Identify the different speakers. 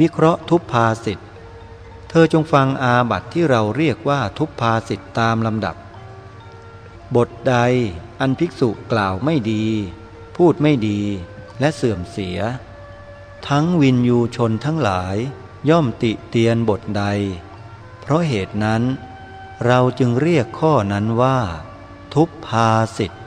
Speaker 1: วิเคราะห์ทุพภาสิทธ์เธอจงฟังอาบัติที่เราเรียกว่าทุพภาสิทธ์ตามลำดับ บทใดอันภิกษุกล่าวไม่ดี พูดไม่ดีและเสื่อมเสีย ทั้งวินยูชนทั้งหลายย่อมติเตียนบทใด เพราะเหตุนั้น เราจึงเรียกข้อนั้นว่า ทุพภาสิทธ์